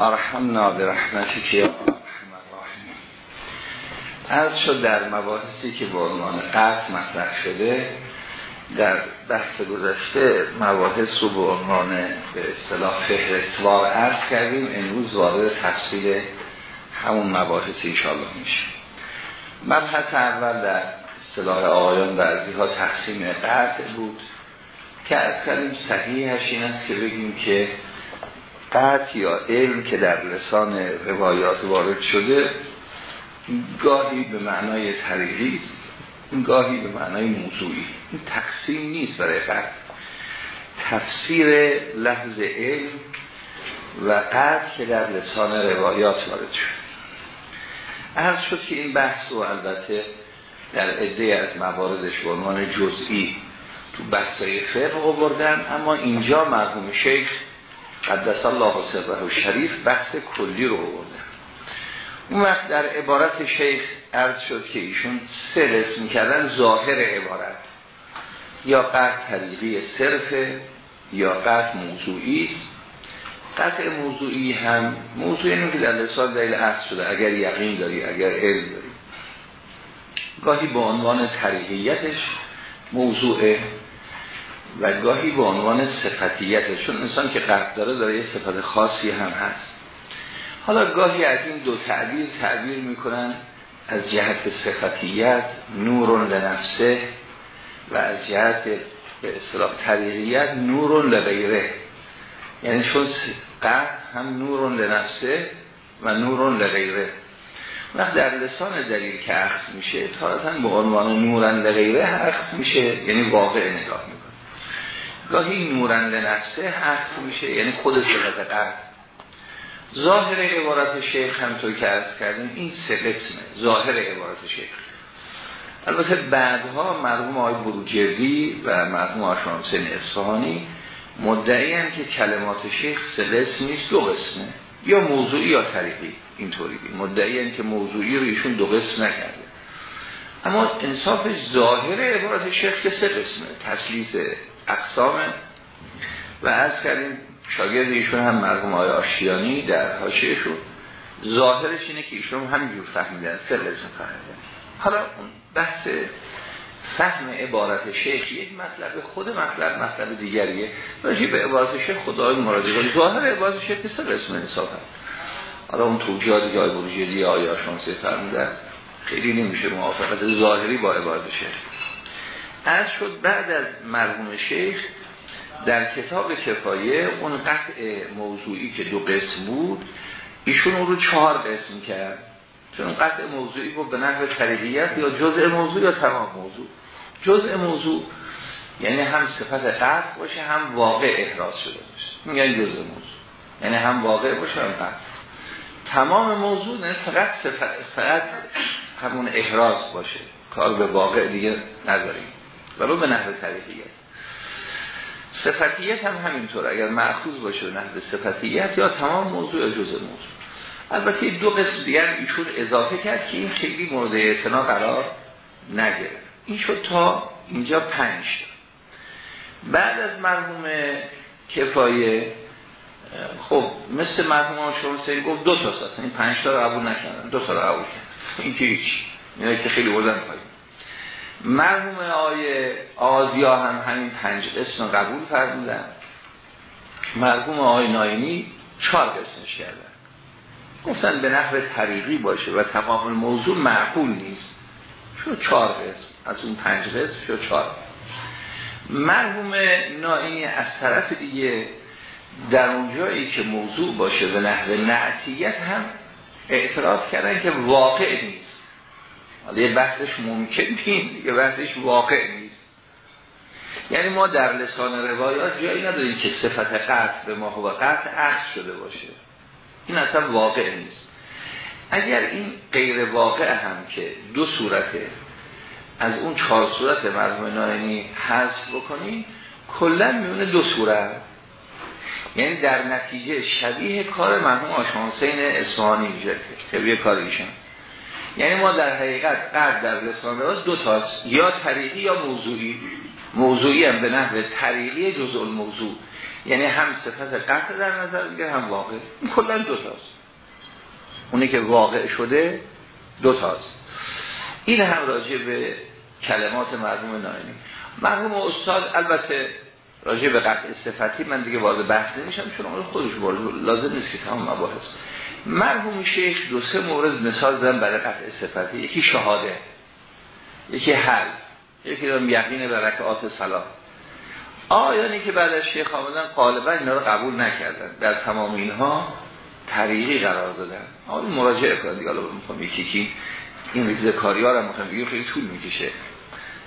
ارحمنا به رحمتی که از شد در مباحثی که با عنوان قطع مطرح شده در بحث گذشته مباحث رو به عنوان به اصطلاح فهرستوار عرض کردیم. امروز وارد تفصیل همون مباحث ایشالله میشه. مبحث اول در اصطلاح آقایان بعضی ها تقسیم قطع بود که از کلیم صحیحش این است که بگیم که قطع یا علم که در لسان روایات وارد شده گاهی به معنای طریقی گاهی به معنای موضوعی. این تقسیم نیست برای قطع. تفسیر لحظ علم و قطع که در لسان روایات وارد شد عرض شد که این بحث و البته در عده از مواردش به عنوان جزئی تو بحثای فقه بردن اما اینجا مرحوم شیخ قدس الله سره و شریف بحث کلی رو بردن اون وقت در عبارت شیخ عرض شد که ایشون سه رسم کردن ظاهر عبارت. یا قطع طریقی صرفه یا قطع موضوعی. است قطع موضوعی هم موضوعی اینه که در لسان دلیل اصل شده اگر یقین داری اگر علم داری. گاهی به عنوان طریقیتش موضوعه و گاهی به عنوان صفتیتش چون انسان که قطع داره داره یه صفت خاصی هم هست. حالا گاهی از این دو تعبیر تعبیر می‌کنن از جهت صفتیت نورون لنفسه و از جهت به اصطلاح طریقیت نورون لغیره. یعنی چون قطع هم نورون لنفسه و نورون لغیره. وقت در لسان دلیل که اخذ میشه تارتا به عنوان نورن لغیره اخذ میشه یعنی واقع نگاه می‌کنه. گاهی نورن لنفسه اخذ میشه یعنی خود صفت قطع ظاهر عبارت شیخ همطور که ارز کردیم این سه قسمه ظاهر عبارت شیخ. البته بعدها مرحوم آقای بروجردی و مرحوم آشان حسین اصفهانی مدعی که کلمات شیخ سه نیست دو قسمه یا موضوعی یا طریقی اینطوری. مدعی هم که موضوعی رو ایشون دو قسم نکرده. اما انصافش ظاهر عبارت شیخ که سه قسمه تسلیت اقسامه و از کردیم شاگرد ایشون هم مرحوم آقای آشیانی در حاشیهشون. ظاهرش اینه که ایشون همینجور فهمیدن قسم فهمیدن. حالا اون بحث فهم عبارت شیخ یک مطلب خود مطلب مطلب دیگریه. راجی به عبارت شیخ خدای کنید. ظاهر عبارت شیخ سه قسم انصاف حالا اون توجیهاتی که آقای بروجردی آیا شانسی فرمودن. خیلی نمیشه موافقت ظاهری با عبارت شیخ. از شد بعد از مرحوم شیخ در کتاب کفایه اون قطع موضوعی که دو قسم بود ایشون اون رو چهار قسم کرد. چون قطع موضوعی بود به نحو طریقیت یا جزء موضوع یا تمام موضوع. جزء موضوع یعنی هم صفت قطع باشه هم واقع احراز شده باشه. میگن جزء موضوع. یعنی هم واقع باشه هم قطع. تمام موضوع نه فقط صفت فقط همون احراز باشه. کار به واقع دیگه نداریم. ولو به نحو طریقیت صفتیت هم همینطور اگر معخوض باشه به نحو صفتیت یا تمام موضوع جزء موضوع. البته دو قسم دیگر ایشون اضافه کرد که این خیلی مورد اعتنا قرار نگرفت. این شد تا اینجا پنج بعد از مرحوم کفایه خب مثل مرحوم شما گفت دو تا هست این پنج تا رو قبول نکردن. دو تا رو قبول کردن. این که هیچ. اینه که خیلی بردن پایین. مرحوم آیه آزیا هم همین پنج قسم قبول فرمودن. مرحوم آقای ناینی چهار قسمش کردن. گفتن به نحو طریقی باشه و تمام موضوع معقول نیست. شو چهار قسم. از اون پنج قسم شو چهار. مرحوم ناینی از طرف دیگه در اون جایی که موضوع باشه به نحو نعتیت هم اعتراف کردن که واقع نیست. حالا یه بحثش ممکن نیست یه بحثش واقع نیست. یعنی ما در لسان روایات جایی نداریم که صفت قطع به ما و قطع اخذ شده باشه. این اصلا واقع نیست. اگر این غیر واقع هم که دو صورته از اون چهار صورت مرحوم ناینی حذف بکنیم کلا میونه دو صورت. یعنی در نتیجه شبیه کار مرحوم آشان حسین اصفهانی میشه شبیه کار ایشان. یعنی ما در حقیقت قرد در لسان راست دو تاست یا طریقی یا موضوعی. موضوعی هم به نحو طریقی جزء الموضوع. یعنی هم صفت قطع در نظر میگه هم واقع. کلا دو تاست. اونی که واقع شده دو تاست. این هم راجع به کلمات مرحوم ناینی مرحوم استاد البته راجع به قطع صفتی من دیگه وارد بحث نمیشم چون اون خودش وارد لازم نیست که تمام مباحث. مرحوم شیخ دو سه مورد مثال زدن برای قطع صفتی یکی شهاده یکی حل یکی رو یقین به رکعات صلات آیانی که بعد از شیخ آمدن غالبا اینا رو قبول نکردن. در تمام اینها طریقی قرار دادن. آن مراجعه کنید الان می‌خوام یکی کی این ریزه کاری ها رو می‌خوام بگیم خیلی طول می‌کشه.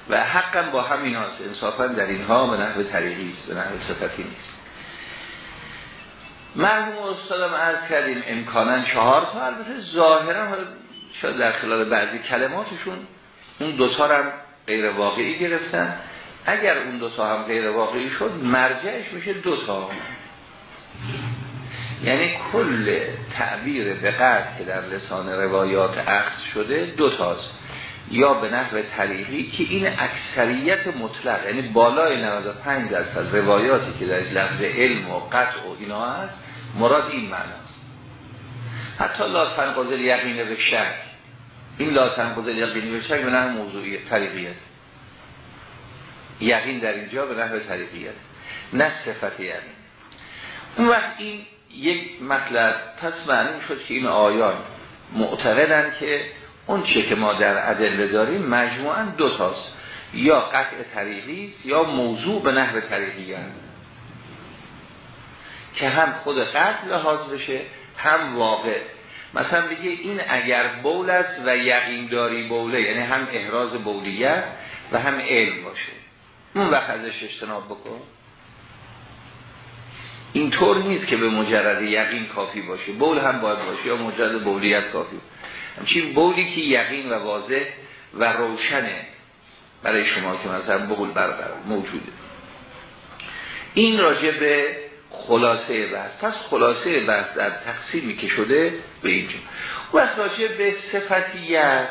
و حقا با همین هاست انصافا در اینها به نحو طریقی است به نحو صفتی نیست. مرحوم استادم عرض کردیم امکانا چهار تا البته ظاهرا شاید در خلال بعضی کلماتشون اون دوتا هم غیر واقعی گرفتن. اگر اون دوتا هم غیر واقعی شد مرجعش میشه دوتا یعنی کل تعبیر به قرد که در لسان روایات اخذ شده دوتاست یا به نحو طریقی که این اکثریت مطلق یعنی بالای 95 درصد روایاتی که در لفظ علم و قطع و اینا هست مراد این معناست حتی لا تنقضل یقین به شک. این لا تنقضل یقین به شک به نحو موضوعی طریقیت. یقین در اینجا به نحو طریقیت. نه صفت یقین. اون وقت این یک مطلب پس معلوم شد که این آیان معتقدن که اون چه که ما در ادله داریم مجموعا دو تاست. یا قطع طریقی است یا موضوع به نحو طریقی هست که هم خود قطع لحاظ بشه هم واقع. مثلا بگه این اگر بول است و یقین داری بوله یعنی هم احراز بولیت و هم علم باشه. اون وقت ازش اجتناب بکن. اینطور نیست که به مجرد یقین کافی باشه. بول هم باید باشه یا مجرد بولیت کافی همچین بولی که یقین و واضح و روشنه برای شما که مثلا بول بر موجوده. این راجع به خلاصه بحث. پس خلاصه بحث در تقسیمی که شده به اینجا و راجع به صفتیت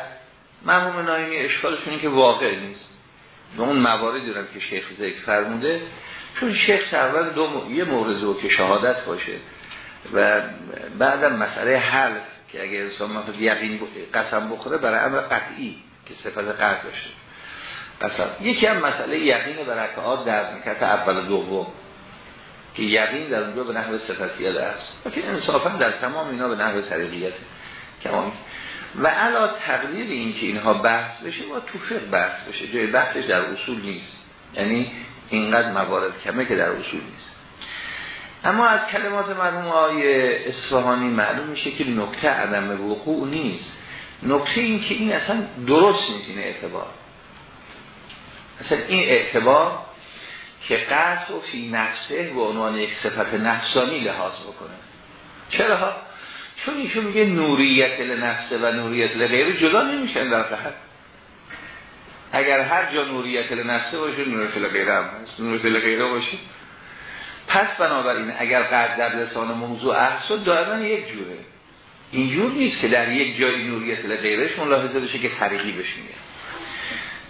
مرحوم نایمی اشکالشون که واقع نیست. و اون مواردی دارن که شیخ ذکر فرموده. چون شیخ اول دو یه مورد که شهادت باشه و بعدم مسئله حل که اگه انسان مثلا یقین قسم بخوره برای امر قطعی که صفت قطع داشته قسم یکی هم مسئله یقین برکات در نکت اول دوم. که یقین در اونجا به نحو صفتیت است. که انصافا در تمام اینا به نحو طریقیت. کمان و علا تقدیر این که اینها بحث بشه با توفق بحث بشه. جای بحثش در اصول نیست. یعنی اینقدر موارد کمه که در اصول نیست. اما از کلمات مرحوم آقای اصفهانی معلوم میشه که نکته عدم وقوع نیست. نکته این که این اصلا درست نیست این اعتبار. اصلا این اعتبار که قصد و فی نفسه به عنوان یک صفت نفسانی لحاظ بکنه. چرا؟ چون ایشون میگه نوریت لنفسه و نوریت لغیره جدا نمیشن در قهر. اگر هر جا نوریت لنفسه باشه نوریت لغیره هم هست. نوریت لغیره باشه. پس بنابراین اگر قرد در لسان موضوع احسد دائما یک جوره. اینجور نیست که در یک جای نوریت لغیرش ملاحظه بشه که طریقی بشه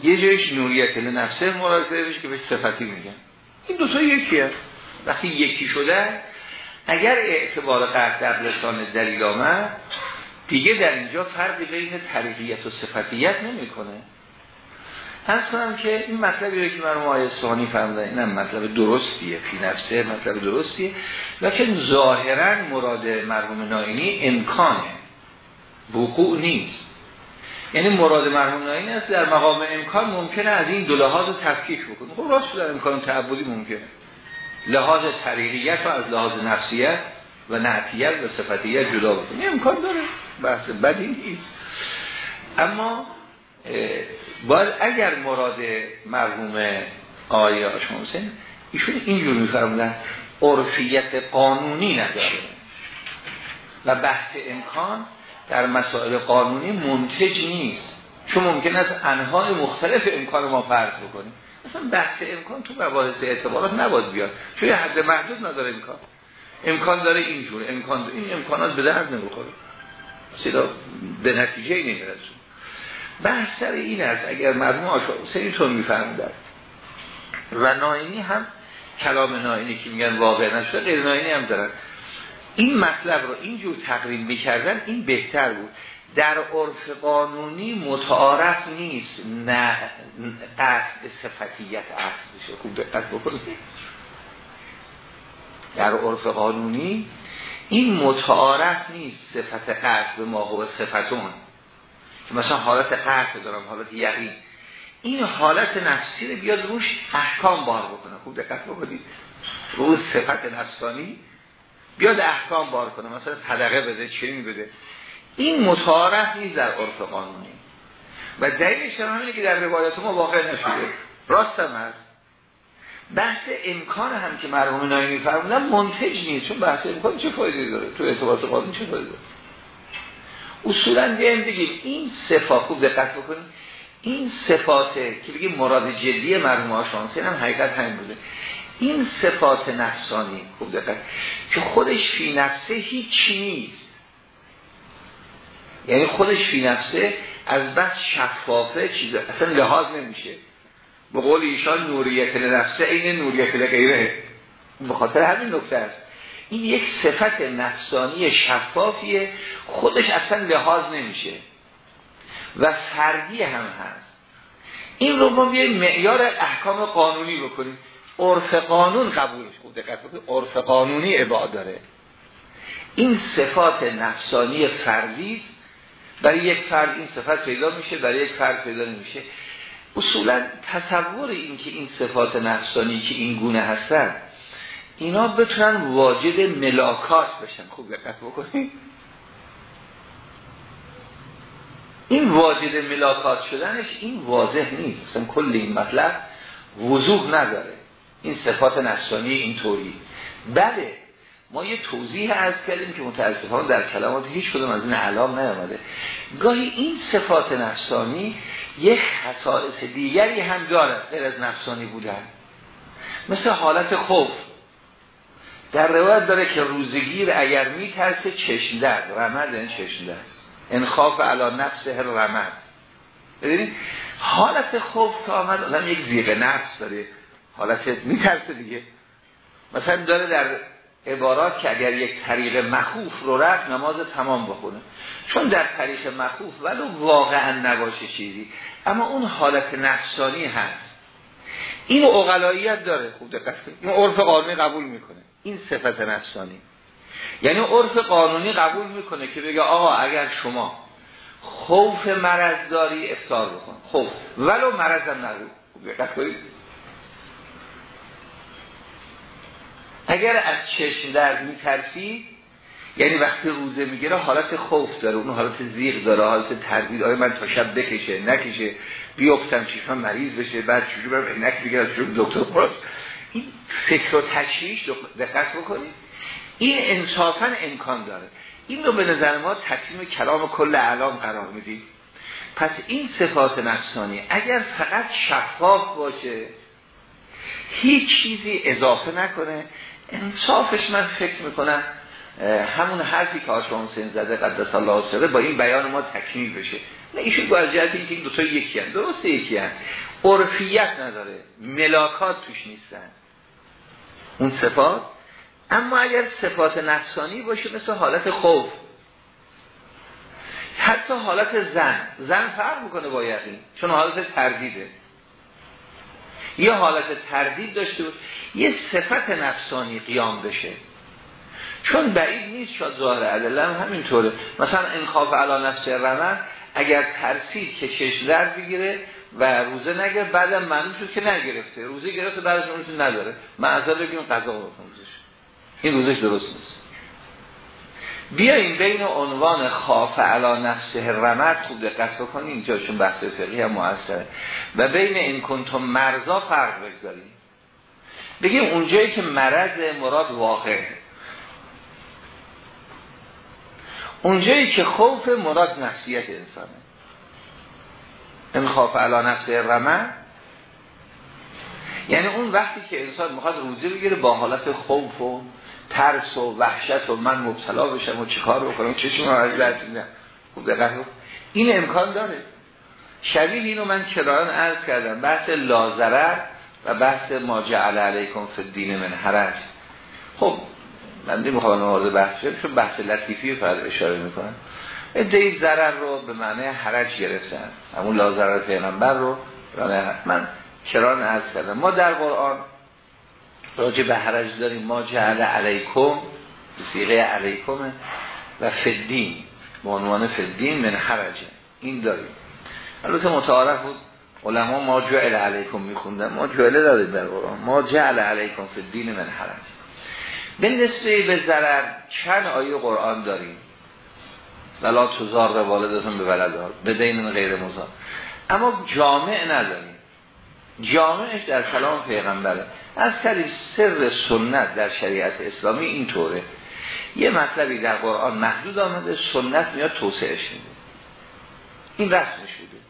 یه جایش نوریت نفسه ملاحظه بشه که بهش صفتی میگن. این دوتا یکیه. وقتی یکی شده اگر اعتبار قرد در لسان دلیل آمد دیگه در اینجا فرقی بین طریقیت و صفتیت نمی‌کنه. پس کنم که این مطلبی که من آیه سانی فرمودن اینم مطلب درستیه فی نفسه مطلب درستیه. لیکن ظاهرا مراد مرحوم ناینی امکانه. وقوع نیست. یعنی مراد مرحوم ناینی است در مقام امکان ممکنه از این دو لحاظ تفکیک بکنه. خب راست در امکان تعبدی ممکنه. لحاظ طریقیت و از لحاظ نفسیت و نعتیت و صفتیت جدا بکنه. امکان داره. بحث بدی نیست. اما باید اگر مراد مرحوم آقای آشما حسین ایشون اینجور میفرمودن عرفیت قانونی نداره و بحث امکان در مسائل قانونی منتج نیست. چون ممکن است انواع مختلف امکان ما فرض بکنیم. مثلا بحث امکان تو مباحث اعتبارات نباید بیاد. چون حد محدود نداره امکان. امکان داره اینجور امکان داره. این امکانات به درد نمی‌خوره. سیدا به نتیجه نمیرسون بحث سر این است اگر مرموم آشا سریتون میفهمدن و ناینی هم کلام ناینی که میگن واقع نشده غیر ناینی هم دارن. این مطلب رو اینجور تقریب می‌کردن این بهتر بود. در عرف قانونی متعارف نیست. نه قصد صفتیت عقل بشه خوب دقت بکنید. در عرف قانونی این متعارف نیست. صفت قصد به ما و صفتون. مثلا حالت قصد دارم حالت یقین. این حالت نفسی رو بیاد روش احکام بار بکنه. خوب دقت بکنید. روز صفت نفسانی بیاد احکام بار کنه. مثلا صدقه بده چی بده. این متعارف نیست در عرف قانونی. و دلیلش هم که در روایت ما واقع نشده. راست هم هست. بحث امکان هم که مرحوم نایی میفرمودن منتج نیست. چون بحث امکان چه فایده داره؟ تو اعتباط قانون چه فایده داره؟ اصولا بیایم بگیم این صفات خوب دقت بکنیم این صفاته که بگیم مراد جدی مرحوم آشانسی هم حقیقت همین بوده. این صفات نفسانی خوب دقت. که خودش فی نفسه هیچی نیست. یعنی خودش فی نفسه از بس شفافه چیز اصلا لحاظ نمیشه. به قول ایشان نوریت نفسه این نوریت غیره. به خاطر همین نکته است. این یک صفت نفسانی شفافیه خودش اصلا لحاظ نمیشه. و فردی هم هست. این رو ما بیاییم معیار احکام قانونی بکنیم. عرف قانون قبولش خود دقت عرف قانونی عباد داره. این صفات نفسانی فردی برای یک فرد این صفت پیدا میشه برای یک فرد پیدا نمیشه. اصولا تصور این که این صفات نفسانی که این گونه هستن اینا بتونن واجد ملاکات بشن. خوب دقت بکنید این واجد ملاکات شدنش این واضح نیست. اصلا کل این مطلب وضوح نداره. این صفات نفسانی اینطوری. بله ما یه توضیح از کردیم که متاسفانه در کلمات هیچ کدوم از این علام نیامده. گاهی این صفات نفسانی یک خصائص دیگری هم داره غیر از نفسانی بودن. مثل حالت خوف. در روایت داره که روزگیر اگر میترسه چشم درد رمد این چشم درد. انخاف علا نفس هر رمد. ببینید حالت خوف که آمد آدم یک زیغ نفس داره. حالت میترسه دیگه. مثلا داره در عبارات که اگر یک طریق مخوف رو رفت نماز تمام بخونه. چون در طریق مخوف ولو واقعا نباشه چیزی. اما اون حالت نفسانی هست. این اقلاییت داره. خوب دقت این عرف قانونی قبول می‌کنه. این صفت نفسانی. یعنی عرف قانونی قبول می‌کنه که بگه آقا اگر شما خوف مرض داری افتار بکن. خوف. ولو مرض هم نبود اگر از چشم درد میترسی یعنی وقتی روزه می‌گیره حالت خوف داره. اون حالت زیغ داره حالت تردید. آیا من تا شب بکشه نکشه بیافتم چیشم مریض بشه بعد چجوری برم؟ عینک بگیرم دکتر این فکر و تشریش دقت بکنید این انصافا امکان داره. این رو به نظر ما تقسیم کلام کل اعلام قرار میدیم. پس این صفات نفسانی اگر فقط شفاف باشه هیچ چیزی اضافه نکنه. انصافش من فکر می‌کنم همون حرفی که آشان حسین زده قدس الله سره با این بیان ما تکمیل بشه. نه ایشون با از جهت اینکه این دوتا یکی هم درسته یکی هم عرفیت نداره. ملاکات توش نیستن. اون صفات. اما اگر صفات نفسانی باشه مثل حالت خوف حتی حالت زن. زن فرق می‌کنه با یقین چون حالت تردیده. یه حالت تردید داشته بود یه صفت نفسانی قیام بشه. چون بعید نیست شاد ظاهر عدلم همینطوره. مثلا انخاف علا نفس رمن اگر ترسید که چشم درد بگیره و روزه نگرفت بعدم معلوم شد که نگرفته. روزه گرفته بعدش اون نداره. معذر بگیم قضا روزش این روزش درست نیست. بیاییم بین عنوان خاف علا نفسه رمد خوب دقت بکنیم. اینجا چون بحث فقهی هم موثره و بین این کنتم مرزا فرق بگذاریم. بگیم اونجایی که مرض مراد واقع. اونجایی که خوف مراد نفسیت انسانه. این خاف علا نفسه رمد یعنی اون وقتی که انسان می‌خواد روزی بگیره با حالت خوف و ترس و وحشت و من مبتلا بشم و چیکار بکنم چشم از میدم. خوب این امکان داره. شبیه اینو من کرایان عرض کردم. بحث لازره و بحث ما جعل علیکم فی الدین من حرج. خب من نمی‌خوام مورد بحث شد بحث لطیفی فرد اشاره می‌کنم. ادهی ضرر رو به معنی حرج گرفتن. همون لا ضرر پیغمبر رو من کران از کردم. ما در قرآن راجع به حرج داریم. ما جعل علیکم سیغه علیکم و فدین به عنوان فدین من حرجه این داریم. البته متعارف بود. علما ما جعل علیکم میخوندن. ما جعل داریم در قرآن. ما جعل علیکم فدین من حرج. به نسبه به ضرر چند آیه قرآن داریم. ولا تزار به والدتون به ولدار به دین غیر مزار اما جامع نداریم. جامعش در کلام پیغمبره. از طریق سر سنت در شریعت اسلامی اینطوره. یه مطلبی در قرآن محدود آمده سنت میاد توسعهش میده. این رسمش بوده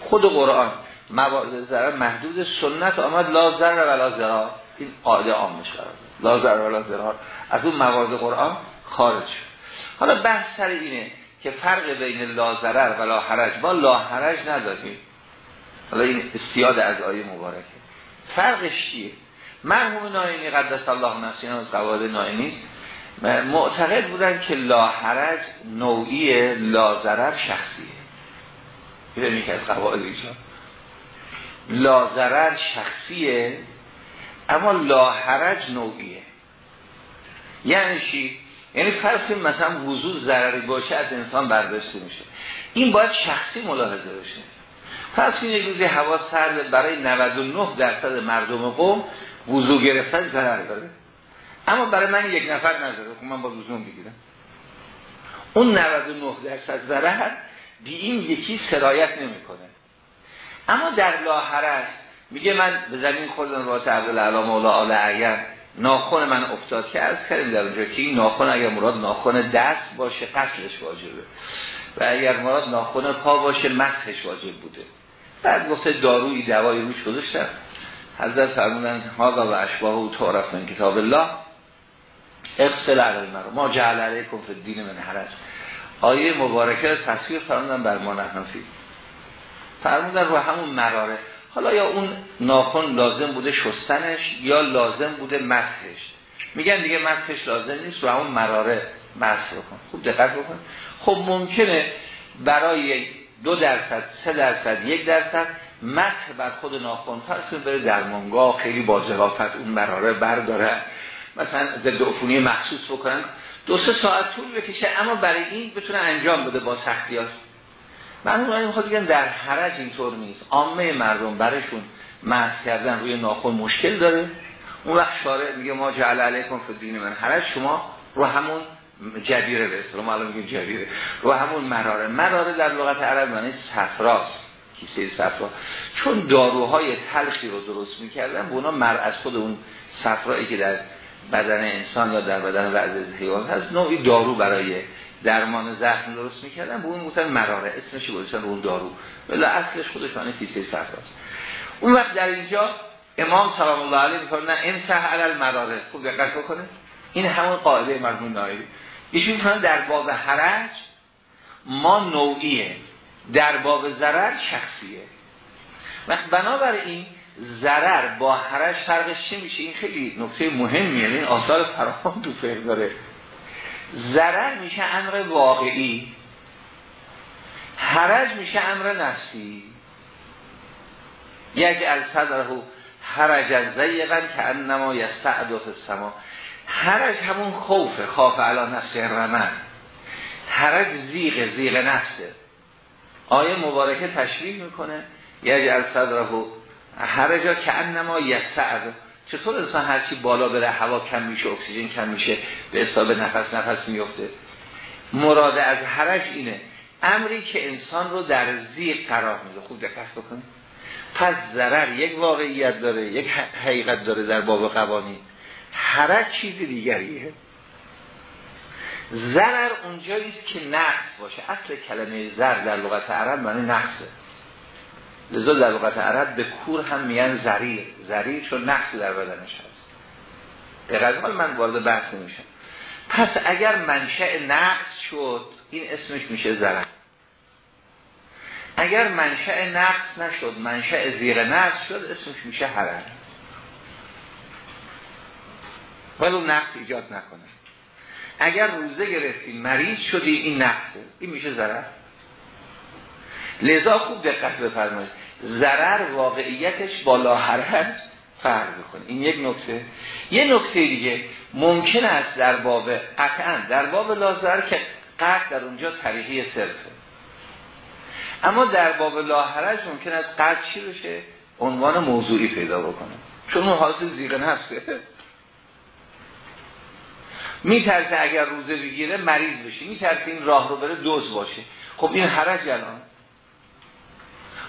خود قرآن موارد ضرر محدود سنت آمد لا ضرر ولا ضرر این قاعده عامش قرار لا ضرر ولا ضرر از اون موارد قرآن خارج شد. حالا بحث سر اینه که فرق بین لا ضرر و لا حرج با لا حرج نداریم. حالا این استیاد از آیه مبارکه. فرقش چیه؟ مرحوم نائینی قدس الله نفسینا و قواعد نائینی معتقد بودن که لا حرج نوعی لا ضرر شخصیه. این یکی از قواعد ایشا لا ضرر شخصیه اما لا حرج نوعیه. یعنی چی؟ یعنی فرض مثلا وضوع ضرری باشه از انسان برداشته میشه. این باید شخصی ملاحظه بشه پس این یک روزی هوا سرد برای 99 درصد مردم قوم وضوع گرفتن ضرر داره. اما برای من یک نفر نظره خب من با وضوع بگیرم اون 99 درصد ضرر بی این یکی سرایت نمی‌کنه. اما در لاحرش میگه من به زمین خوردن رات عبدالعلا مولا آل اگر ناخون من افتاد که از کردیم در اونجا که این ناخون اگر مراد ناخون دست باشه قتلش واجبه. و اگر مراد ناخون پا باشه مسحش واجب بوده. بعد گفته داروی دوایی روش گذاشتن حضرت فرمودن هادا و اشباه و تعرف من کتاب الله. اقصل علی مرا ما جعل علیکم فی الدین من حرج. آیه مبارکه تصویر فرمودن بر ما نحنفی فرمودن رو همون مراره حالا یا اون ناخن لازم بوده شستنش یا لازم بوده مسحش. میگن دیگه مسحش لازم نیست رو همون مراره مسح بکن. خوب دقت بکن. خب ممکنه برای دو درصد سه درصد یک درصد مسح بر خود ناخن فرض بره درمانگاه. خیلی با ظرافت اون مراره برداره. مثلا ضد عفونی مخصوص بکنن. دو سه ساعت طول بکشه اما برای این بتونه انجام بده با سختیاش. من می‌خواد بگم در حرج اینطور نیست. عامه مردم برشون محض کردن روی ناخن مشکل داره. اون وقت شارع میگه ما جعل علیکم فی دین من حرج. شما رو همون جبیره به ما الان میگیم جبیره. رو همون مراره. مراره در لغت عرب معنی صفراست. کیسه صفرا. چون داروهای تلخی رو درست می‌کردن به اونا مر از خود اون صفرایی که در بدن انسان یا در بدن بعض حیوان هست نوعی دارو برای درمان زخم درست می‌کردن به اون گفتن مراره. اسمش گذاشتن اون دارو. ولی اصلش خودش معنی کیسه صفراست اون وقت در اینجا امام سلام الله علیه میگه نه امسح علی المراره. خوب دقت بکنه این همون قاعده مرحوم نایری ایشون میگن در باب حرج ما نوعیه. در باب ضرر شخصیه. وقت بنابراین ضرر با حرج فرقش چی میشه؟ این خیلی نکته مهمیه. این آثار فراهم تو فقه داره. ضرر میشه امر واقعی حرج میشه امر نفسی. یجعل صدره حرج زیقا که انما یسعد فی السما. حرج همون خوفه خاف علا نفس رمن حرج زیغ زیغ نفسه. آیه مبارکه تشریح می‌کنه یجعل صدره حرجا که انما یسعد چطور انسان هرچی بالا بره هوا کم میشه اکسیژن کم میشه به حساب نفس نفس میفته؟ مراد از حرج اینه امری که انسان رو در زیق قرار میده. خوب دقت بکنید. پس ضرر یک واقعیت داره یک حقیقت داره در باب قوانین. حرج چیز دیگریه. ضرر اونجاییست که نقص باشه. اصل کلمه زر در لغت عرب معنی نقصه. لذا در لغت عرب به کور هم میان زریر. زریر چون نقص در بدنش هست. به حال من وارد بحث نمیشم. پس اگر منشأ نقص شد این اسمش میشه ضرر اگر منشأ نقص نشد منشأ زیر نقص شد اسمش میشه حرج. ولو نقص ایجاد نکنه. اگر روزه گرفتی مریض شدی این نقصه. این میشه ضرر لذا خوب دقت بفرمایید. ضرر واقعیتش بالا حرج فرق بکنه این یک نکته. یه نکته دیگه ممکن است در باب قطعا در باب لازر که قطع در اونجا طریقی صرفه اما در باب لاحرج ممکن است قطع چی بشه؟ عنوان موضوعی پیدا بکنه. چون اون حاصل زیر نفسه. میترسه اگر روزه بگیره مریض بشه. میترسه این راه رو بره دوز باشه. خب این حرج الان.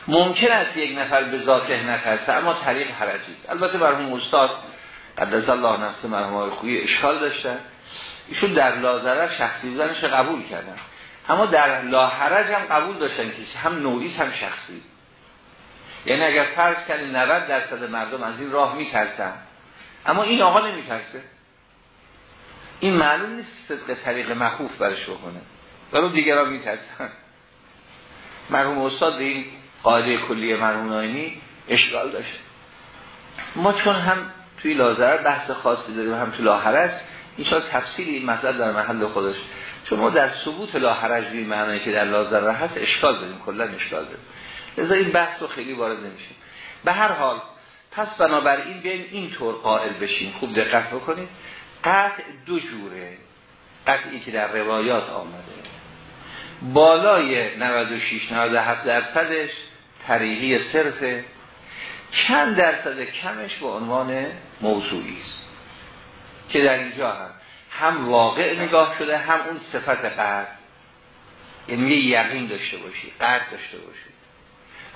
ممکن است یک نفر به ذاته نترسه اما طریق حرجی است. البته برهم استاد قدس الله نفس مرحوم های خویی اشکال داشتن ایشون در لازره شخصی بودنش قبول کردن. اما در لاحرج هم قبول داشتن که هم نوعی هم شخصی. یعنی اگر فرض کنید 90 درصد مردم از این راه میترسن اما این آقا نمیترسه. این معلوم نیست صدق طریق مخوف برش بکنه. ولو دیگران میترسن. مرحوم استاد این قاعده کلی مرحوم ناینی اشکال داشته. ما چون هم توی لازر بحث خاصی داریم هم توی لاحرج این تفصیل این مطلب در محل خودش. چون ما در ثبوت لاحرج بیم معنی که در لازر هست اشکال داریم کلا اشکال داریم. لذا این بحث رو خیلی وارد نمیشیم. به هر حال پس بنابراین بیایم اینطور قائل بشیم. خوب دقت بکنید. قطع دو جوره. قطعی که در روایات آمده. بالای 96 97 درصدش طریقی صرفه چند درصد کمش به عنوان موضوعی است. که در اینجا هم هم واقع نگاه شده هم اون صفت قرد یعنی یه یقین داشته باشی قرد داشته باشی.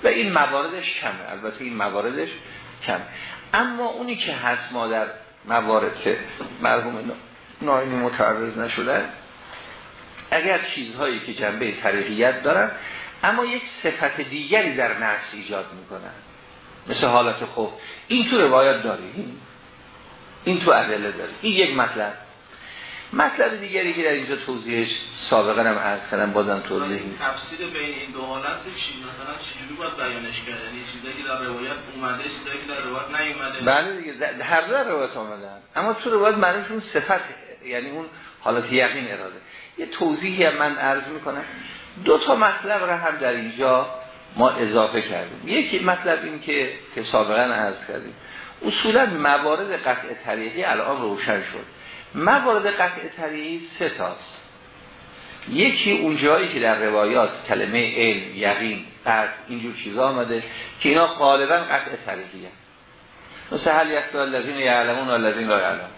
و این مواردش کمه البته این مواردش کم اما اونی که هست ما در موارد که مرحوم ناینی متعرض نشدن اگر چیزهایی که جنبه طریقیت دارن اما یک صفت دیگری در نفس ایجاد می‌کنن. مثل حالت خوب این تو روایات داریم این تو ادله داره این یک مطلب. مطلب دیگری که در اینجا توضیحش سابقا هم عرض کردم بازم توضیح تفسیر بین این دو حالت چی؟ مثلا چجوری باید بیانش کرد؟ یعنی چیزایی که در روایت اومده چیزایی که در روایت نیومده. بله دیگه هر دو در روایت اومدن. اما تو روایت معنیشون صفت یعنی اون حالت یقین اراده. یه توضیحی هم من عرض می‌کنم. دو تا مطلب را هم در اینجا ما اضافه کردیم. یکی مطلب این که که سابقا عرض کردیم. اصولا موارد قطع طریقی الان روشن شد. موارد قطع طریقی سه تاست. یکی اون جایی که در روایات کلمه علم یقین قطع اینجور چیزا آمده که اینا غالبا قطع طریقی هست مثل حل یکتا الذین یعلمون و الذین لا یعلمون.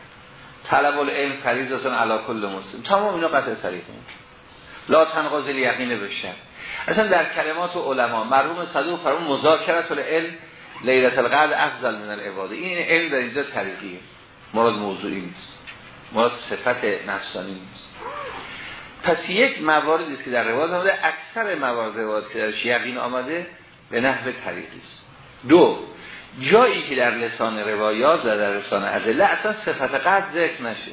طلب العلم فریضتون علی کل مسلم. تمام اینا قطع طریقی لا تنقض یقین بشن اصلا در کلمات علما مرحوم صدوق فرمون مذاکرت العلم لیلت القدر افضل من العباده این علم در اینجا طریقیه. مراد موضوعی نیست. مراد صفت نفسانی نیست. پس یک مواردی است که در روایت آمده اکثر موارد روایت که درش یقین آمده به نحو طریقی است. دو جایی که در لسان روایات و در لسان ادله اصلا صفت قد ذکر نشه.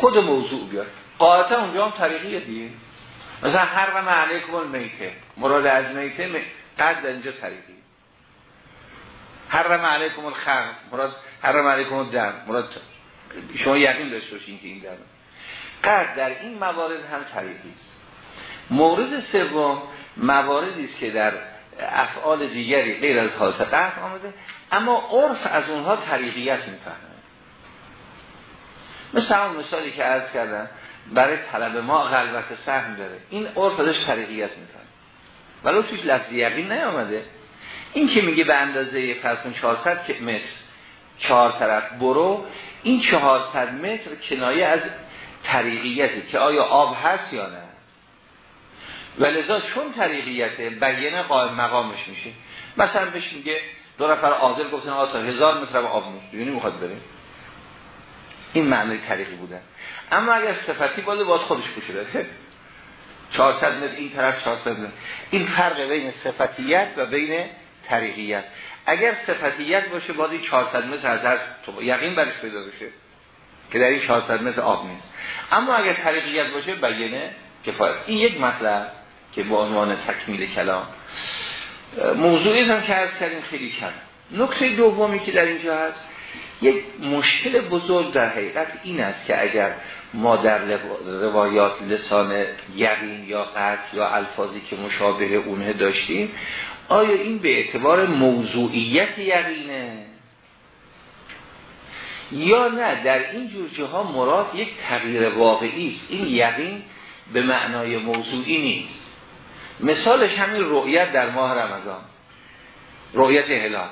خود موضوع بیاد. قاعدتا اونجا هم طریقیه دیگه. مثلا حرم علیکم المیته. مراد از میته قد در اینجا طریقی. حرم علیکم الخمر. مراد حرم علیکم الدم. مراد شما یقین داشته باشین که این دم. قد در این موارد هم طریقی است. مورد سوم مواردی است که در افعال دیگری غیر از حالت قطع آمده اما عرف از اونها طریقیت می‌فهمه. مثل همون مثالی که عرض کردن برای طلب ما غلبت سهم داره. این عرف ازش طریقیت می‌فهمه ولو توش لفظ یقین نیامده. این که میگه به اندازه فرض 400 متر. چهار طرف برو. این 400 متر کنایه از طریقیتی که آیا آب هست یا نه؟ ولذا چون طریقیته بیانه قائم مقامش میشه. مثلا بهش میگه دو نفر عادل گفتن آتا هزار متر آب نیست. یعنی می‌خواد بره این معنی طریقی بودن اما اگر صفتی باشه باز خودش پوشه 400 متر این طرف 400 متر. این فرق بین صفتیت و بین طریقیت. اگر صفتیت باشه این 400 متر از هر یقین برش پیدا بشه که در این 400 متر آب نیست. اما اگر طریقیت باشه بیانه کفایت. این یک مطلب که با عنوان تکمیل کلام. موضوعی هم که از کردیم خیلی کم. نکته دومی که در اینجا هست یک مشکل بزرگ در حقیقت این است که اگر ما در روایات لسان یقین یا قطع یا الفاظی که مشابه اونه داشتیم آیا این به اعتبار موضوعیت یقینه؟ یا نه در این جور ها مراد یک تغییر واقعی است. این یقین به معنای موضوعی نیست. مثالش همین رؤیت در ماه رمضان. رؤیت هلال.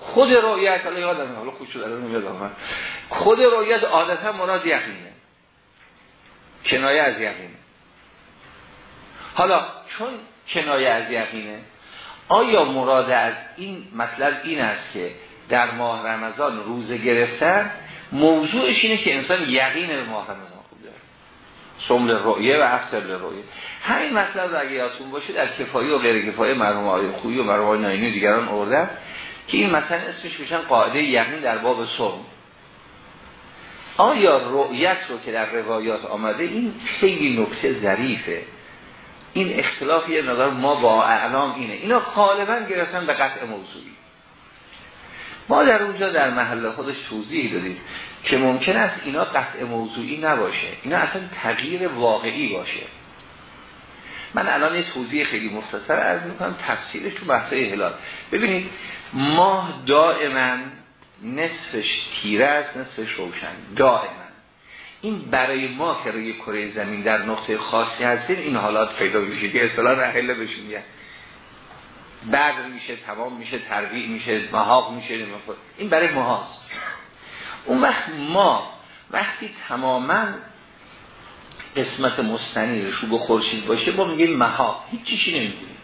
خود رؤیت حالا یادم حالا خوش شد خود رؤیت عادتا مراد یقینه. کنایه از یقینه. حالا چون کنایه از یقینه آیا مراد از این مطلب این است که در ماه رمضان روزه گرفتن موضوعش اینه که انسان یقین به ماه رمضان خوب داره. سمل رؤیه و افسر رؤیه همین مطلب رو اگه یادتون باشه در کفایی و غیر کفایی مرحوم آقای خویی و مرحوم آقای ناینی دیگران اوردن که این مثلا اسمش میشن قاعده یقین در باب سوم آیا رؤیت رو که در روایات آمده این خیلی نکته ظریفه. این اختلاف یه نظر ما با اعلام اینه. اینا غالبا گرفتن به قطع موضوعی. ما در اونجا در محل خودش توضیح دادیم که ممکن است اینا قطع موضوعی نباشه. اینا اصلا تغییر واقعی باشه. من الان یه توضیح خیلی مختصر عرض می‌کنم تفسیرش تو بحثای هلال ببینید ماه دائما نصفش تیره است نصفش روشن. دائما. این برای ما که روی کره زمین در نقطه خاصی هستیم این حالات پیدا میشه که اصطلاح رحله بهش میگن. بعد میشه تمام میشه ترویع میشه محاق میشه این برای ماهاست. اون وقت ما وقتی تماما قسمت مستنی رو به خورشید باشه ما میگیم محاق هیچ چیشی نمی‌دونیم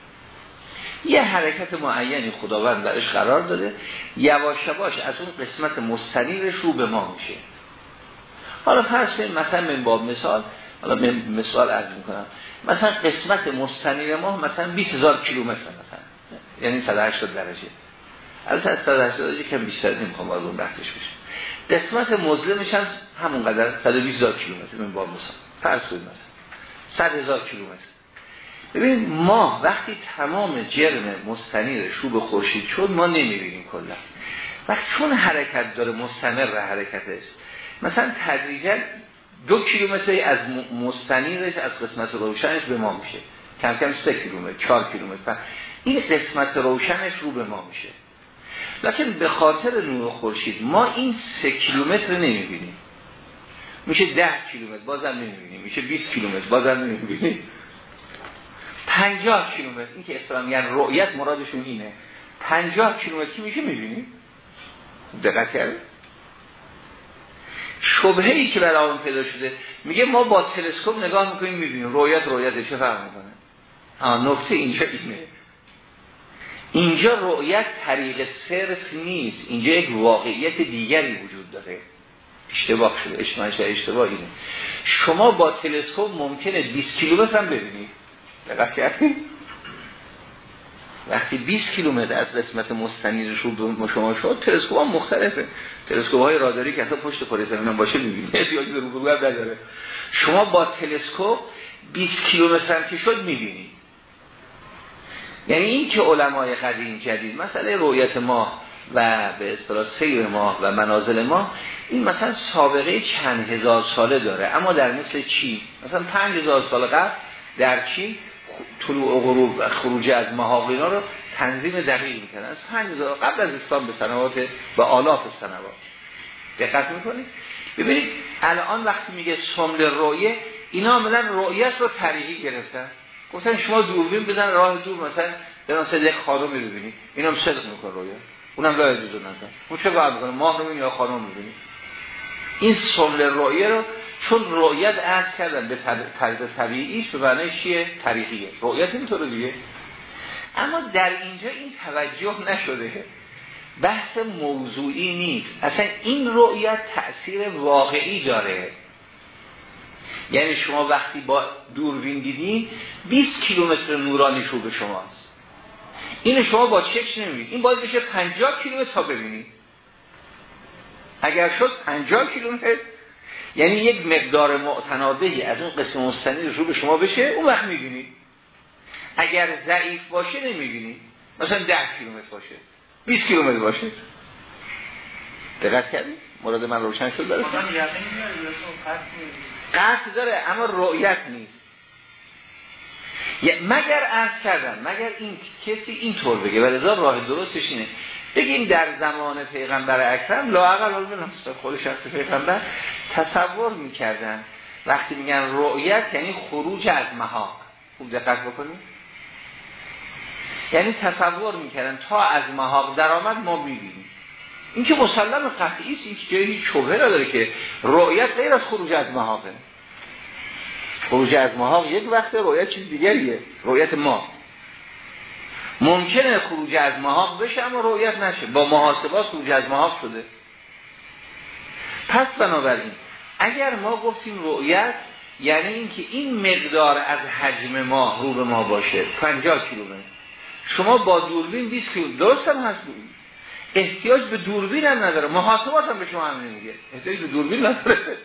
یه حرکت معینی خداوند درش قرار داده. یواش یواش از اون قسمت مستنیرش رو به ما میشه. حالا فرض کنیم مثلا من باب مثال حالا من مثال عرض می‌کنم. مثلا قسمت مستنیر ما مثلا 20000 کیلومتر مثلا. یعنی 180 درجه. البته از 180 درجه کم بیشتر نمی‌خوام از اون بحثش بشه قسمت مظلمش هم همون قدر 120000 کیلومتر من باب مثال. فرض کنیم مثلا. 100000 کیلومتر. ببین ما وقتی تمام جرم مستنیر رو به خورشید شد ما نمی‌بینیم کلا. وقتی چون حرکت داره مستمر حرکتش مثلا تدریجا دو کیلومتر از مستنیرش از قسمت روشنش به ما میشه. کم کم سه کیلومتر چهار کیلومتر. این قسمت روشنش رو به ما میشه. لکن به خاطر نور خورشید ما این سه کیلومتر نمی‌بینیم. میشه ده کیلومتر بازم نمی‌بینیم میشه 20 کیلومتر بازم نمی‌بینیم 50 کیلومتر. این که اسلام یعنی رؤیت مرادشون اینه. 50 کیلومتر کی میشه می‌بینیم دقت کرد شبهه ای که برای اون پیدا شده میگه ما با تلسکوپ نگاه می‌کنیم می‌بینیم. رؤیت رؤیت. چه فرق می‌کنه؟ آه نکته اینجا اینه. اینجا رؤیت طریق صرف نیست. اینجا یک واقعیت دیگری وجود داره. اشتباه شده اشتباه اشتباه اینه شما با تلسکوپ ممکنه 20 کیلومتر هم ببینید دقت کردید وقتی 20 کیلومتر از قسمت مستنیرش رو شما شد تلسکوپ ها مختلفه. تلسکوپ های راداری که اصلا پشت کره زمین باشه می‌بینید احتیاجی به رو نداره. شما با تلسکوپ 20 کیلومتر هم که شد می‌بینید یعنی این که علمای قدیم جدید مسئله رویت ماه. و به اصطلاح سیر ماه و منازل ماه این مثلا سابقه چند هزار ساله داره. اما در مثل چی؟ مثلا پنج هزار سال قبل در چی؟ طلوع و غروب و خروج از محاقینا رو تنظیم دقیق می‌کنن از پنج هزار قبل از اسلام به سنوات به آلاف سنوات دقت می‌کنید ببینید الان وقتی میگه سمل رویه اینا عملا رؤیت رو طریقی گرفتن. گفتن شما دوربین بزن راه دور مثلا در مثلا یک خانم ببینید. اینم صدق می‌کنه رویا اونم لا یجوز نظر اون چه باید می‌کنه؟ ماه رو یا خانم می‌بینید این سمل رؤیه رو چون رؤیت عرض کردن به طریق طبیعیش به معنی چیه؟ تاریخیه رؤیت دیگه. اما در اینجا این توجه نشده. بحث موضوعی نیست. اصلا این رؤیت تأثیر واقعی داره. یعنی شما وقتی با دوربین دیدین 20 کیلومتر نورانی رو به شماست. این شما با چکش نمی‌دید این باید بشه 50 کیلومتر تا ببینید اگر شد 50 کیلومتر یعنی یک مقدار معتنابهی از اون قسم مستنی رو به شما بشه اون وقت می‌بینید اگر ضعیف باشه نمی‌بینی. مثلا ده کیلومتر باشه 20 کیلومتر باشه. دقت کردی؟ مراد من روشن شد داره قصد داره اما رؤیت نیست. مگر عرض کردم مگر این کسی این طور بگه؟ و لذا راه درستش اینه. بگیم در زمان پیغمبر اکرم لاعقل علم خود شخص پیغمبر تصور می‌کردن. وقتی میگن رؤیت یعنی خروج از محاق. خوب دقت بکنید. یعنی تصور می‌کردن تا از محاق درآمد ما می‌بینیم. این که مسلم قطعی است این که جایی شبهه نداره که رؤیت غیر از خروج از محاقه. خروج از محاق یک وقت رؤیت چیز دیگریه. رؤیت ما. ممکنه خروج از محاق بشه اما رؤیت نشه. با محاسبات خروج از محاق شده. پس بنابراین اگر ما گفتیم رؤیت یعنی اینکه این مقدار از حجم ماه رو به ما باشه. 50 کیلومتر. شما با دوربین 20 کیلومتر درست هم هست. احتیاج به دوربین هم نداره. محاسبات هم به شما هم نمیگه احتیاج به دوربین نداره.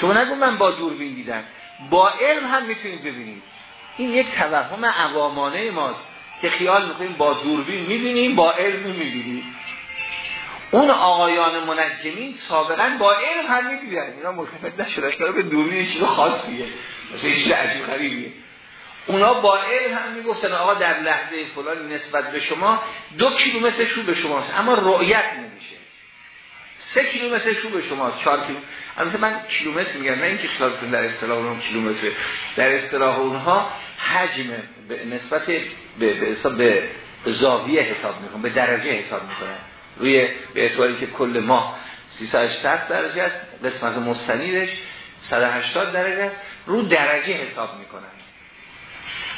شما نگو من با دوربین دیدم. با علم هم می‌تونید ببینید. این یک توهم عوامانه ماست که خیال می‌کنیم با دوربین می‌بینیم با علم می‌بینیم. اون آقایان منجمین سابقا با علم هم می‌دیدن اینا مشکفت نشده به دوربین چیز خاصیه. مثل چیز عجیب خریبیه اونا با علم هم می‌گفتن آقا در لحظه فلان نسبت به شما دو کیلومتر شو به شماست. اما رؤیت نمیشه. سه کیلومتر شو به شماست. چهار کیلومتر. البته من کیلومتر میگم نه اینکه خیال در اصطلاح اونها کیلومتر در اصطلاح اونها حجم به نسبت به به حساب به زاویه حساب می‌کنن به درجه حساب می‌کنن. روی به اعتباری که کل ماه 380 درجه است قسمت مستنیدش 180 درجه است رو درجه حساب می‌کنن.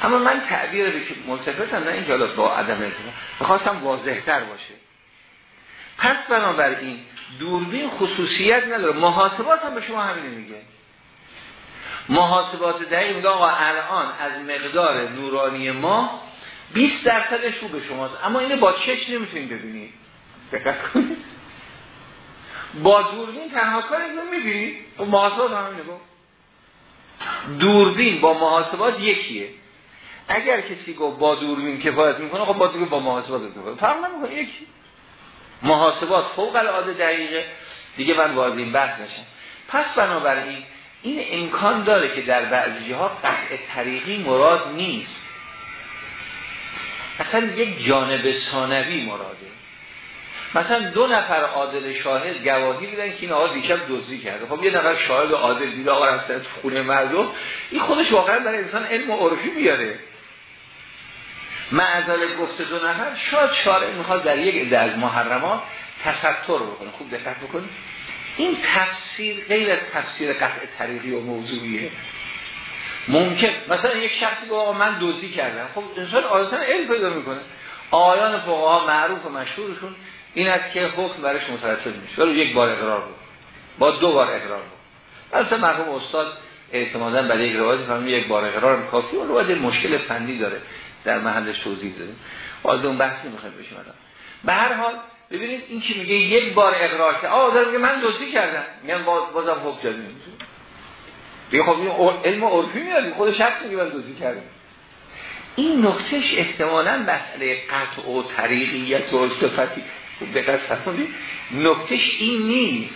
اما من تعبیر به ملتفتم نه اینکه با عدم بخواستم واضح تر باشه. پس بنابراین دوربین خصوصیت نداره. محاسبات هم به شما همین میگه. محاسبات دقیق میگه آقا الان از مقدار نورانی ما 20 درصدش رو به شماست. اما اینو با چش نمی‌تونید ببینید با دوربین تنها کار اینو می‌بینید و خب محاسبات هم نگو دوربین با محاسبات یکیه. اگر کسی گفت با دوربین کفایت می‌کنه خب با با محاسبات فرق نمی‌کنه یکی. محاسبات فوق العاده دقیقه. دیگه من وارد این بحث نشم پس بنابراین این امکان داره که در بعضی ها قطع طریقی مراد نیست. اصلا یک جانب ثانوی مراده. مثلا دو نفر عادل شاهد گواهی بیدن که این آقا دیشب دزدی کرده. خب یه نفر شاهد عادل دیده آقا رفتن تو خونه مردم. این خودش واقعا برای انسان علم و عرفی بیاره. معذل گفته دو نفر شاید شارع می‌خواد در یک در محرمات تستر بکنه. خوب دقت بکنید. این تفسیر غیر از تفسیر قطع طریقی و موضوعیه. ممکن. مثلا یک شخصی با من دوزی کردم. خب انسان آزادن علم پیدا می‌کنه. آیان فقها معروف و مشهورشون این است که حکم برش مترتب میشه ولی یک بار اقرار بود. با دو بار اقرار بود. مثلا مرحوم استاد اعتمادا برای یک روایت فهمی یک بار اقرار کافی و روایت مشکل فنی داره. در محلش توضیح داده وارد اون بحث نمی‌خواد بشیم به هر حال ببینید این که میگه؟ یک بار اقرار آقا داره میگه من دوستی کردم. باز بازم جاری نمیشه دیگه خب این علم عرفی میاد خود شخص میگه من دوستی کردم. این نکتهش احتمالاً مسئله قطع و طریقیت و صفتی. خوب دقت فرمودید نکتهش این نیست.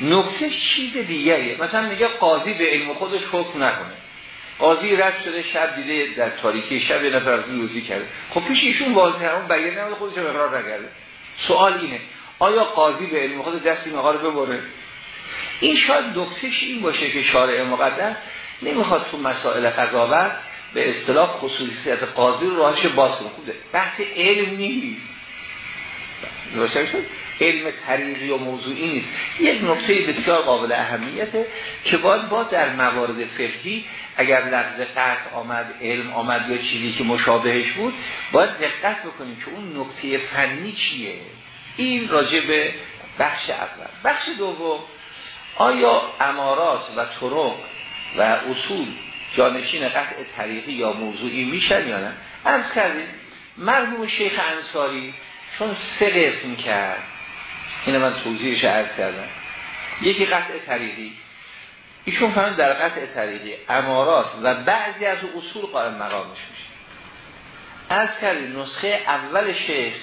نکتهش چیز دیگریه مثلا میگه قاضی به علم خودش حکم نکنه. قاضی رد شده شب دیده در تاریکی شب یه نفر روزی کرده خب پیش ایشون واضحه اون بیان نمیده خودش اقرار نکرده. سوال اینه آیا قاضی به علم خود دست این آقا رو ببره؟ این شاید نکتهش این باشه که شارع مقدس نمی‌خواد تو مسائل قضاوت به اصطلاح خصوصیت قاضی رو راهش باز کنه. خوبه بحث علم نیست. علم طریقی و موضوعی نیست. یک نکته بسیار قابل اهمیته که باید با در موارد فقهی اگر لفظ قطع آمد علم آمد یا چیزی که مشابهش بود باید دقت بکنیم که اون نکته فنی چیه. این راجع به بخش اول. بخش دوم آیا امارات و طرق و اصول جانشین قطع طریقی یا موضوعی میشن یا نه؟ ارز کردیم مرحوم شیخ انصاری چون سه قسم کرد. اینه من توضیحش عرض کردم. یکی قطع طریقی ایشون فهم در قطع طریقی امارات و بعضی از اصول قائم مقامش میشه. از کردی نسخه اول شیخ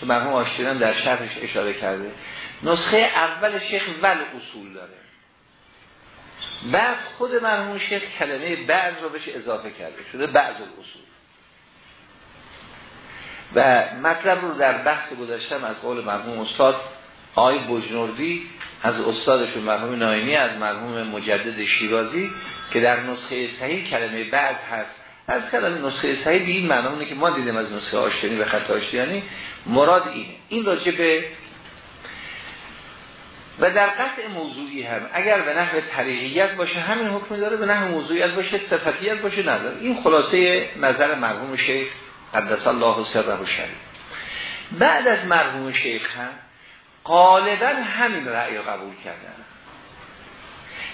که مرحوم آشتیران در شرحش اشاره کرده نسخه اول شیخ ول اصول داره. بعد خود مرحوم شیخ کلمه بعض رو بهش اضافه کرده شده بعض اصول و مطلب رو در بحث گذاشتم از قول مرحوم استاد آقای بجنوردی از استادشون مرحوم نایمی از مرحوم مجدد شیرازی که در نسخه صحیح کلمه بعد هست. از کلمه نسخه صحیح به این معنی که ما دیدیم از نسخه آشتینی و خط آشتیانی. مراد اینه. این راجع به و در قطع موضوعی هم اگر به نحو طریقیت باشه همین حکم داره به نحو موضوعیت باشه صفتیت باشه نداره. این خلاصه نظر مرحوم شیخ قدس الله سره و شریف. بعد از مرحوم شیخ هم غالبا همین رأی قبول کردن.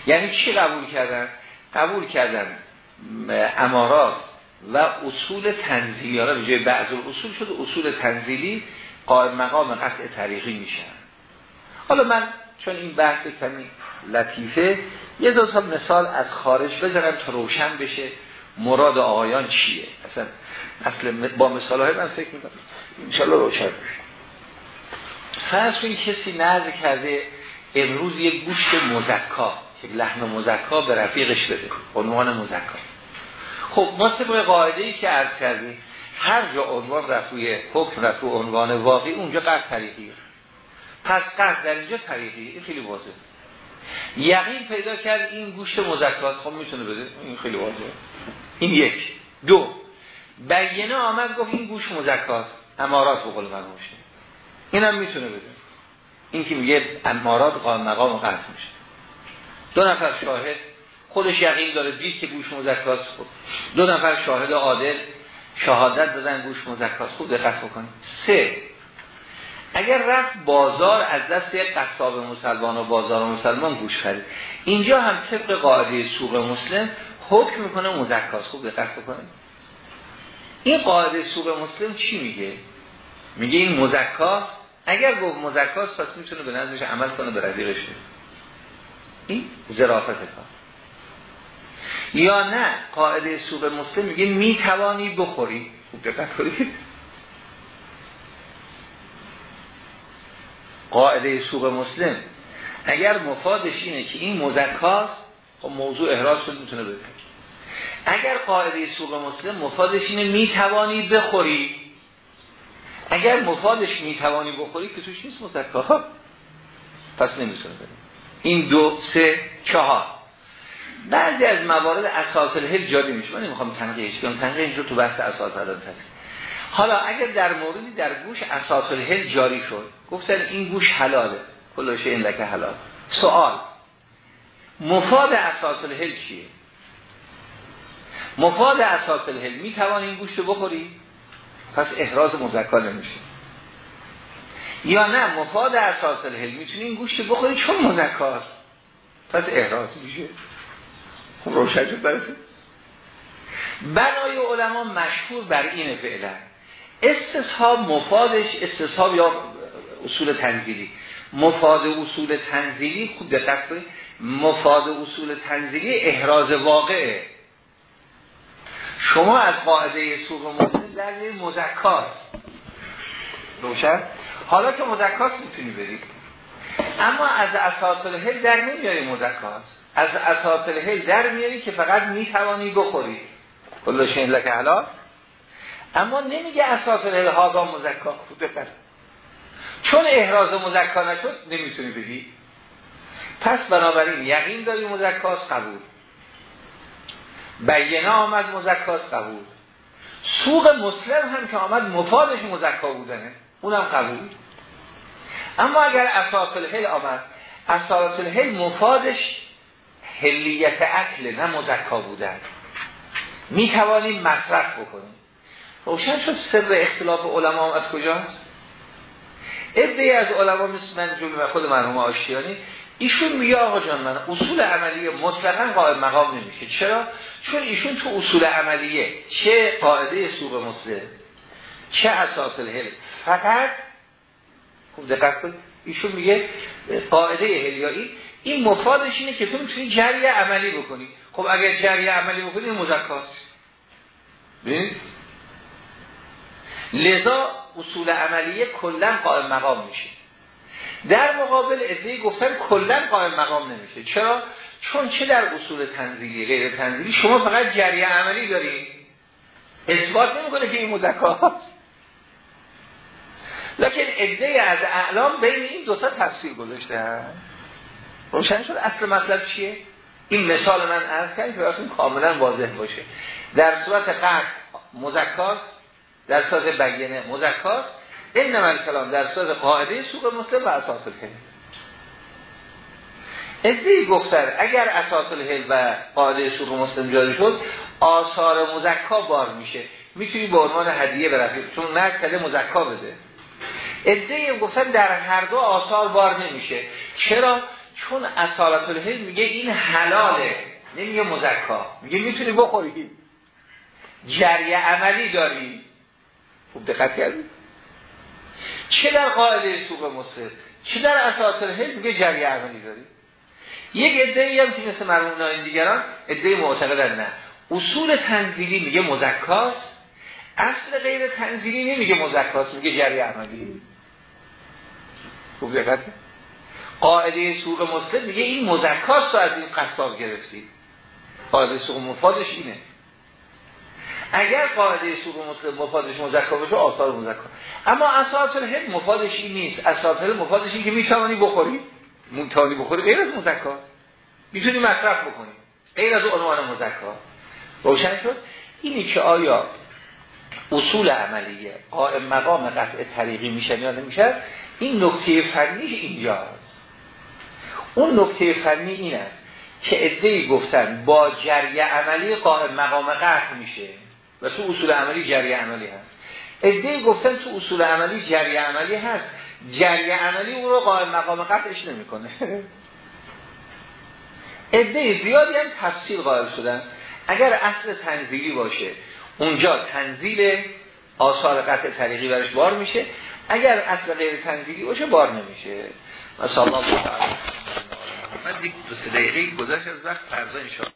یعنی چی قبول کردن؟ قبول کردن امارات و اصول تنزیلی. ها به جای بعض اصول شده اصول تنزیلی قائم مقام قطع طریقی میشن. حالا من چون این بحث کمی لطیفه یه دو تا مثال از خارج بزنم تا روشن بشه مراد آقایان چیه. اصلا اصل با مثال های من فکر می‌کنم. انشالله روشن بشه. فرض کنید کسی نظر کرده امروز یک گوشت مزکا یک لحم مزکا به رفیقش بده عنوان مزکا. خب ما طبق قاعده ای که عرض کردیم هر جا عنوان رفوی حکم رفو عنوان واقعی اونجا قرد طریقیه. پس قرد در اینجا طریقیه این خیلی واضحه. یقین پیدا کرد این گوشت مزکات خب می‌تونه بده؟ این خیلی واضحه. این یک. دو. بیانه آمد گفت این گوشت مزکات امارات بقول من این هم می‌تونه بده. این که میگه امارات قام مقام قصد میشه. دو نفر شاهد خودش یقین داره دید که گوش مزکات خود دو نفر شاهد عادل شهادت دادن گوش مزکات خوب دقت بکنید. سه اگر رفت بازار از دست یک قصاب مسلمان و بازار مسلمان گوش خرید. اینجا هم طبق قاعده سوق مسلم حکم می‌کنه مزکات خوب دقت بکنید. این قاعده سوق مسلم چی میگه؟ میگه این مزکات اگر گفت مزکاست پس می‌تونه به نظرش عمل کنه به رفیقش این ظرافت کار. یا نه قاعده سوق مسلم میگه می‌توانی بخوری. خوب دقت کنید. قاعده سوق مسلم. اگر مفادش اینه که این مزکاست خب موضوع احراز کنید می‌تونه بده اگر قاعده سوق مسلم مفادش اینه می‌توانی بخوری. اگر مفادش می‌توانی بخوری که توش نیست مزکا. پس نمی‌تونه بده این دو سه چهار. بعضی از موارد اساس الهل جاری میشه. من نمی‌خوام تنقیحش کنم. تنقیحش رو تو بحث اساس الان حالا اگر در موردی در گوش اساس الهل جاری شد گفتن این گوش حلاله. کلوشه این لکه حلال. سوال. مفاد اساس الهل چیه؟ مفاد اساس الهل می‌توان این گوش رو بخوری؟ پس احراز مزکا نمیشه. یا نه مفاد اساس الهل می‌تونی این گوشت بخوری چون مزکاست پس احراز میشه. خب روشن شد برسه بنای علما مشهور بر اینه فعلا استصحاب مفادش استصحاب یا اصول تنزیلی. مفاد اصول تنزیلی خوب دقت کنید. مفاد اصول تنزیلی احراز واقعه. شما از قاعده سوق مسلم در مزکاست روشن؟ حالا که مزکات می‌تونی برید اما از اساس الهل در نمیاری مزکات از اساس الهل در میاری که فقط می‌توانی بخوری. کل شین لک حلال. اما نمیگه اساس الهل ها مزکات خوب چون احراز مزکا نشد نمی‌تونی بدی پس بنابراین یقین داری مزکات قبول. بیانه آمد مزکات قبول. سوق مسلم هم که آمد مفادش مزکا بودنه. اونم قبول اما اگر اساس الهل آمد اساس الهل مفادش هلیت اکل نه مزکا بودن. می توانیم مصرف بکنیم. روشن شد سر اختلاف علما از کجاست؟ ادهی از علما مثل من و خود مرحوم آشتیانی ایشون میگه آقا جان من اصول عملیه مطلقا قائم مقام نمیشه. چرا؟ چون ایشون تو اصول عملیه چه قاعده سوق مسلم چه اساس الهل فقط خوب دقت کن ایشون میگه قاعده هلیایی این مفادش اینه که تو می‌تونی جری عملی بکنی. خب اگر جری عملی بکنی این مزکاست ببین؟ لذا اصول عملیه کلا قائم مقام میشه. در مقابل ادعای گفتن کلا قائم مقام نمیشه. چرا؟ چون چه در اصول تنزیلی غیر تنزیلی؟ شما فقط جری عملی دارید اثبات نمی‌کنه که این مزکاست لکن ادعای از اعلام بین این دو تا تفسیر گذاشته. روشن شد اصل مطلب چیه؟ این مثال من عرض کردم که اصلا کاملا واضح باشه. در صورت قرد مزکاست در صورت بیانه مزکاست این نمال کلام در صورت قاعده سوق مسلم و اساس الهل ادهی گفتن اگر اساس الهل و قاعده سوق مسلم جاری شد آثار مزکا بار میشه. می‌تونی به عنوان هدیه برفید چون نه کده مزکا بده. ادهی گفتن در هر دو آثار بار نمیشه. چرا؟ چون اصالت الهل میگه این حلاله نمیگه مزکا. میگه می‌تونی بخوری. جری عملی داری. خوب دقت کردید چه در قاعده سوق مسلم چه در اساس الهل میگه جری عملی داری. یک ادعی هم که مثل مرمون این دیگران ادعی معتقدن نه. اصول تنزیلی میگه مزکاست. اصل غیر تنزیلی نمیگه مزکاست میگه جری عملی. خوب دقت قاعده سوق مسلم میگه این مزکاست رو از این قصاب گرفتید قاعده سوق مفادش اینه. اگر قاعده سوق مسلم مفادش مزکا بشه آثار مزکا اما اساس الهد مفادش این نیست. اساس الهد مفادش این که می‌توانی بخوری. می‌توانی بخوری غیر از مزکا می‌تونی مصرف بکنی. غیر از عنوان مزکا روشن شد؟ اینی که آیا اصول عملیه قائم مقام قطع طریقی میشه یا نمیشه این نکته فنی اینجاست. اون نکته فنی این است که ادهی گفتن با جریه عملی قائم مقام قطع میشه. و تو اصول عملی جریه عملی هست. ادهی گفتن تو اصول عملی جریه عملی هست. جریه عملی اون رو قائم مقام قطعش نمی‌کنه. ادهی زیادی هم تفصیل قائل شدن. اگر اصل تنزیلی باشه اونجا تنزیل آثار قطع طریقی برش بار میشه. اگر اصل غیر تنزیلی باشه بار نمیشه. مثلا الله تعالی من دو سه دقیقه گذشت از وقت انشاءالله.